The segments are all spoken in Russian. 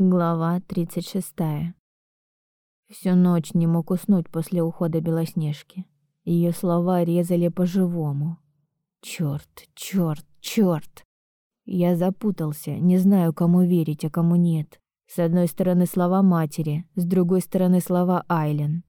Глава 36. Всю ночь не мог уснуть после ухода Белоснежки. Ее слова резали по-живому. Черт, черт, черт! Я запутался, не знаю, кому верить, а кому нет. С одной стороны слова матери, с другой стороны слова Айлен.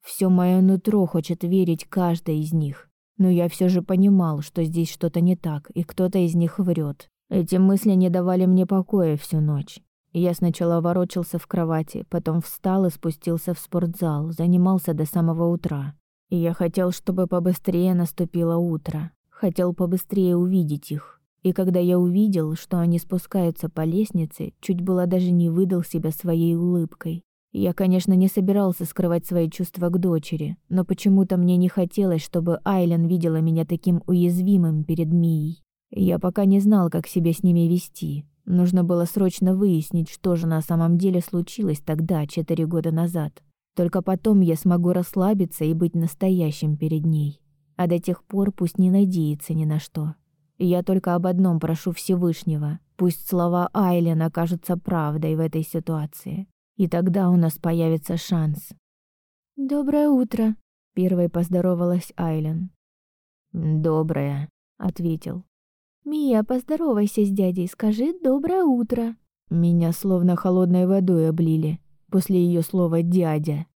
Все мое нутро хочет верить каждой из них, но я все же понимал, что здесь что-то не так, и кто-то из них врет. Эти мысли не давали мне покоя всю ночь. Я сначала ворочался в кровати, потом встал и спустился в спортзал, занимался до самого утра. И я хотел, чтобы побыстрее наступило утро. Хотел побыстрее увидеть их. И когда я увидел, что они спускаются по лестнице, чуть было даже не выдал себя своей улыбкой. Я, конечно, не собирался скрывать свои чувства к дочери, но почему-то мне не хотелось, чтобы Айлен видела меня таким уязвимым перед Мией. Я пока не знал, как себя с ними вести, Нужно было срочно выяснить, что же на самом деле случилось тогда, четыре года назад. Только потом я смогу расслабиться и быть настоящим перед ней. А до тех пор пусть не надеется ни на что. Я только об одном прошу Всевышнего. Пусть слова Айлен окажутся правдой в этой ситуации. И тогда у нас появится шанс. «Доброе утро», — первой поздоровалась Айлен. «Доброе», — ответил. «Мия, поздоровайся с дядей, скажи «доброе утро». Меня словно холодной водой облили после ее слова «дядя».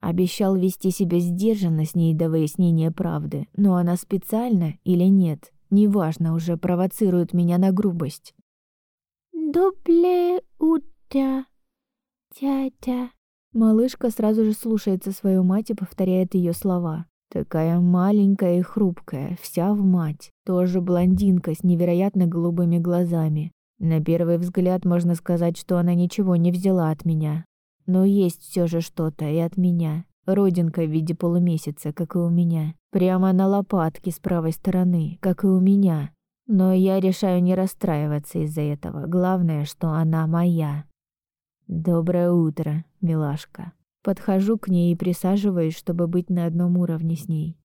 Обещал вести себя сдержанно с ней до выяснения правды, но она специально или нет, неважно, уже провоцирует меня на грубость. «Доброе утро, дядя». Малышка сразу же слушается свою мать и повторяет ее слова. Такая маленькая и хрупкая, вся в мать. Тоже блондинка с невероятно голубыми глазами. На первый взгляд можно сказать, что она ничего не взяла от меня. Но есть все же что-то и от меня. Родинка в виде полумесяца, как и у меня. Прямо на лопатке с правой стороны, как и у меня. Но я решаю не расстраиваться из-за этого. Главное, что она моя. Доброе утро, милашка. Подхожу к ней и присаживаюсь, чтобы быть на одном уровне с ней.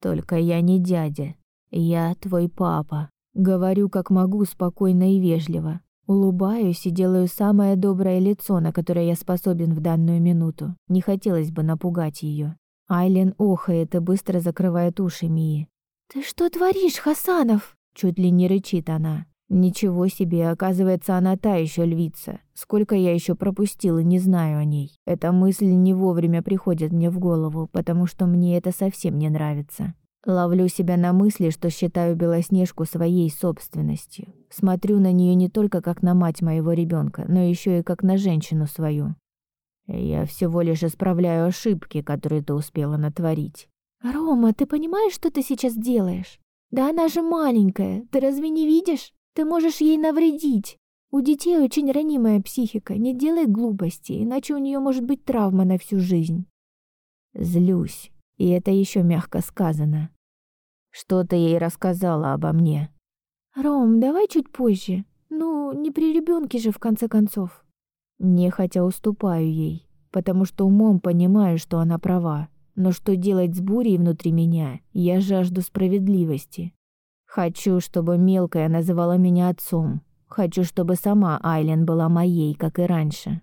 Только я не дядя. Я твой папа. Говорю, как могу, спокойно и вежливо. Улыбаюсь и делаю самое доброе лицо, на которое я способен в данную минуту. Не хотелось бы напугать ее. Айлен охает и быстро закрывает уши Мии. «Ты что творишь, Хасанов?» Чуть ли не рычит она. Ничего себе, оказывается, она та еще львица. Сколько я еще пропустил и не знаю о ней. Эта мысль не вовремя приходит мне в голову, потому что мне это совсем не нравится. Ловлю себя на мысли, что считаю Белоснежку своей собственностью. Смотрю на нее не только как на мать моего ребенка, но еще и как на женщину свою. Я всего лишь исправляю ошибки, которые ты успела натворить. Рома, ты понимаешь, что ты сейчас делаешь? Да она же маленькая, ты разве не видишь? Ты можешь ей навредить. У детей очень ранимая психика. Не делай глупостей, иначе у нее может быть травма на всю жизнь. Злюсь, и это еще мягко сказано. Что ты ей рассказала обо мне? Ром, давай чуть позже. Ну, не при ребенке же в конце концов. Нехотя уступаю ей, потому что умом понимаю, что она права. Но что делать с бурей внутри меня? Я жажду справедливости. Хочу, чтобы мелкая называла меня отцом. Хочу, чтобы сама Айлен была моей, как и раньше.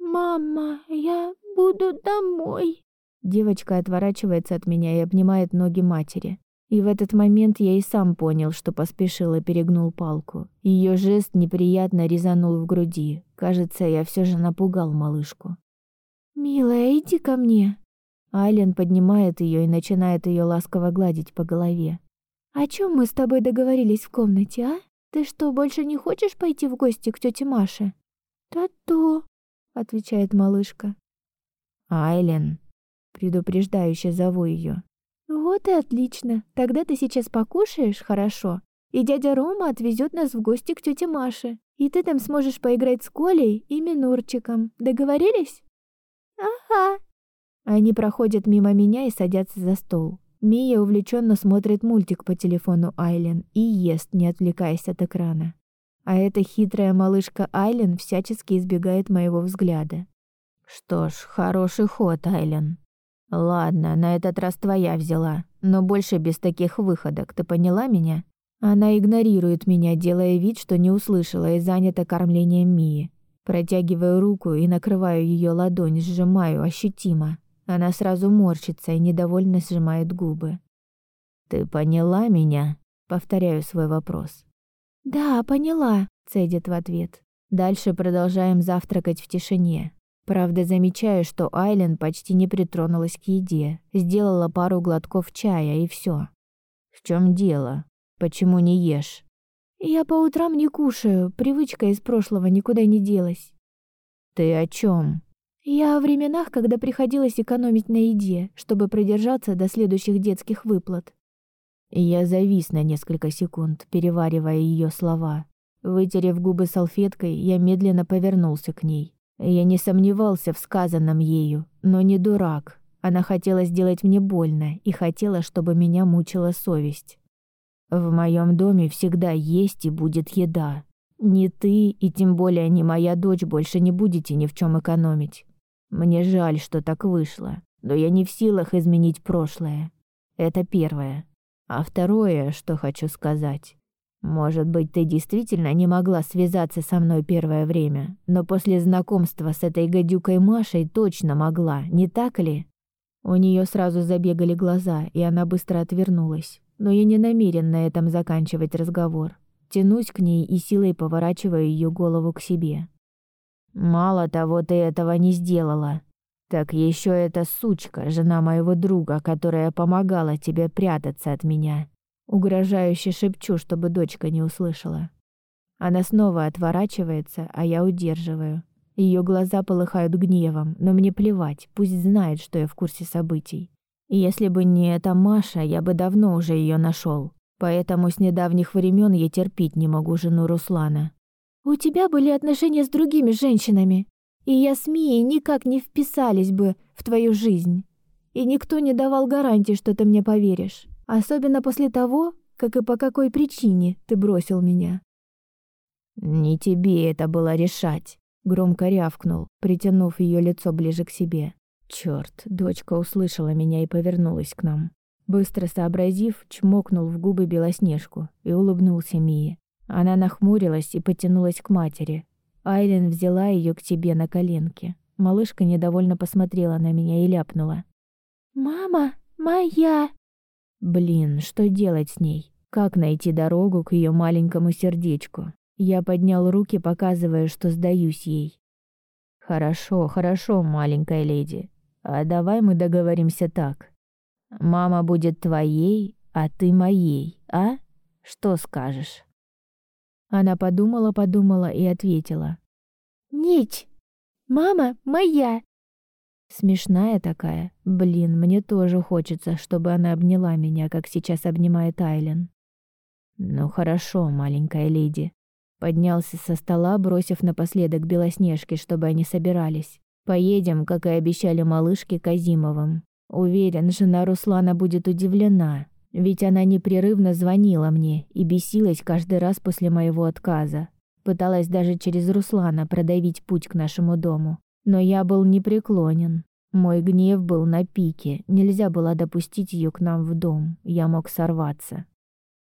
Мама, я буду домой. Девочка отворачивается от меня и обнимает ноги матери. И в этот момент я и сам понял, что поспешил и перегнул палку. Ее жест неприятно резанул в груди. Кажется, я все же напугал малышку. «Милая, иди ко мне». Айлен поднимает ее и начинает ее ласково гладить по голове. «О чем мы с тобой договорились в комнате, а? Ты что, больше не хочешь пойти в гости к тете Маше?» «Да-то», — отвечает малышка. «Айлен», — предупреждающе зову ее. «Вот и отлично. Тогда ты сейчас покушаешь, хорошо? И дядя Рома отвезет нас в гости к тете Маше. И ты там сможешь поиграть с Колей и Минурчиком. Договорились?» «Ага». Они проходят мимо меня и садятся за стол. Мия увлеченно смотрит мультик по телефону Айлен и ест, не отвлекаясь от экрана. А эта хитрая малышка Айлен всячески избегает моего взгляда. Что ж, хороший ход, Айлен. Ладно, на этот раз твоя взяла, но больше без таких выходок, ты поняла меня? Она игнорирует меня, делая вид, что не услышала и занята кормлением Мии. Протягиваю руку и накрываю ее ладонь, сжимаю ощутимо. Она сразу морщится и недовольно сжимает губы. «Ты поняла меня?» Повторяю свой вопрос. «Да, поняла», — цедит в ответ. Дальше продолжаем завтракать в тишине. Правда, замечаю, что Айлен почти не притронулась к еде. Сделала пару глотков чая и все. В чем дело? Почему не ешь? Я по утрам не кушаю, привычка из прошлого никуда не делась. Ты о чем? Я о временах, когда приходилось экономить на еде, чтобы продержаться до следующих детских выплат. Я завис на несколько секунд, переваривая ее слова. Вытерев губы салфеткой, я медленно повернулся к ней. Я не сомневался в сказанном ею, но не дурак. Она хотела сделать мне больно и хотела, чтобы меня мучила совесть. В моем доме всегда есть и будет еда. Ни ты и тем более не моя дочь больше не будете ни в чем экономить. Мне жаль, что так вышло, но я не в силах изменить прошлое. Это первое. А второе, что хочу сказать. Может быть, ты действительно не могла связаться со мной первое время, но после знакомства с этой гадюкой Машей точно могла, не так ли? У нее сразу забегали глаза, и она быстро отвернулась но я не намерен на этом заканчивать разговор. Тянусь к ней и силой поворачиваю ее голову к себе. Мало того, ты этого не сделала. Так еще эта сучка, жена моего друга, которая помогала тебе прятаться от меня. Угрожающе шепчу, чтобы дочка не услышала. Она снова отворачивается, а я удерживаю. Ее глаза полыхают гневом, но мне плевать, пусть знает, что я в курсе событий. Если бы не эта Маша, я бы давно уже ее нашел. Поэтому с недавних времен я терпеть не могу жену Руслана. У тебя были отношения с другими женщинами, и я с Мией никак не вписались бы в твою жизнь. И никто не давал гарантии, что ты мне поверишь, особенно после того, как и по какой причине ты бросил меня. Не тебе это было решать, громко рявкнул, притянув ее лицо ближе к себе. Черт, дочка услышала меня и повернулась к нам. Быстро сообразив, чмокнул в губы Белоснежку и улыбнулся Мии. Она нахмурилась и потянулась к матери. Айлен взяла ее к себе на коленки. Малышка недовольно посмотрела на меня и ляпнула: "Мама, моя". Блин, что делать с ней? Как найти дорогу к ее маленькому сердечку? Я поднял руки, показывая, что сдаюсь ей. Хорошо, хорошо, маленькая леди. А давай мы договоримся так. Мама будет твоей, а ты моей, а? Что скажешь? Она подумала-подумала и ответила: "Нет. Мама моя". Смешная такая. Блин, мне тоже хочется, чтобы она обняла меня, как сейчас обнимает Айлен. Ну хорошо, маленькая леди. Поднялся со стола, бросив напоследок Белоснежке, чтобы они собирались. Поедем, как и обещали малышке Казимовым. Уверен, жена Руслана будет удивлена, ведь она непрерывно звонила мне и бесилась каждый раз после моего отказа. Пыталась даже через Руслана продавить путь к нашему дому. Но я был непреклонен. Мой гнев был на пике, нельзя было допустить ее к нам в дом, я мог сорваться.